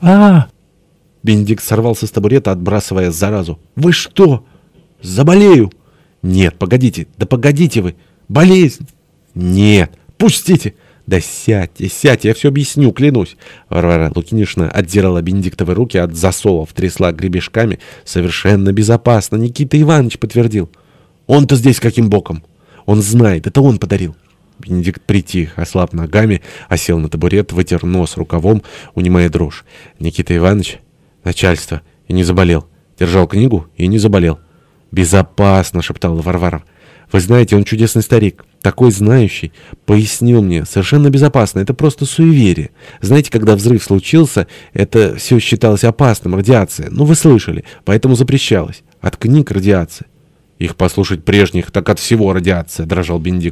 а Бенедикт сорвался с табурета, отбрасывая заразу. «Вы что? Заболею?» «Нет, погодите, да погодите вы! Болезнь!» «Нет, пустите!» «Да сядьте, сядьте, я все объясню, клянусь!» Варвара Лукинишна отдирала Бенедиктовы руки от засовов, трясла гребешками. «Совершенно безопасно, Никита Иванович подтвердил. Он-то здесь каким боком? Он знает, это он подарил». Бенедикт притих, ослаб ногами, осел на табурет, вытер нос рукавом, унимая дрожь. Никита Иванович, начальство, и не заболел. Держал книгу и не заболел. «Безопасно», — шептал Варваров. «Вы знаете, он чудесный старик, такой знающий. Пояснил мне, совершенно безопасно, это просто суеверие. Знаете, когда взрыв случился, это все считалось опасным, радиация. Ну, вы слышали, поэтому запрещалось. От книг радиация». «Их послушать прежних, так от всего радиация», — дрожал Бенедикт.